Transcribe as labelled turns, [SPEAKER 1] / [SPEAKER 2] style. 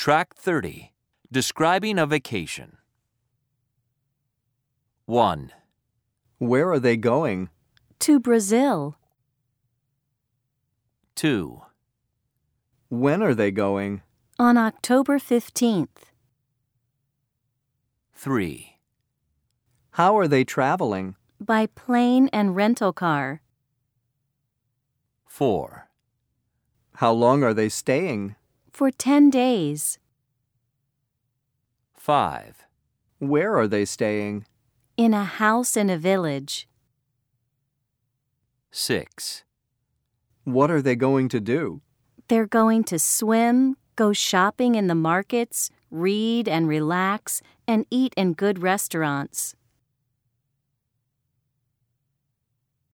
[SPEAKER 1] Track 30. Describing a vacation. 1,
[SPEAKER 2] Where are they going?
[SPEAKER 3] To Brazil.
[SPEAKER 1] 2,
[SPEAKER 2] When are they going?
[SPEAKER 3] On October 15th.
[SPEAKER 1] 3,
[SPEAKER 2] How are they traveling?
[SPEAKER 3] By plane and rental car.
[SPEAKER 1] 4,
[SPEAKER 2] How long are they staying?
[SPEAKER 3] For 10 days.
[SPEAKER 1] 5,
[SPEAKER 2] Where are they staying?
[SPEAKER 3] In a house in a village.
[SPEAKER 1] 6,
[SPEAKER 2] What are they going to do?
[SPEAKER 3] They're going to swim, go shopping in the markets, read and relax, and eat in good restaurants.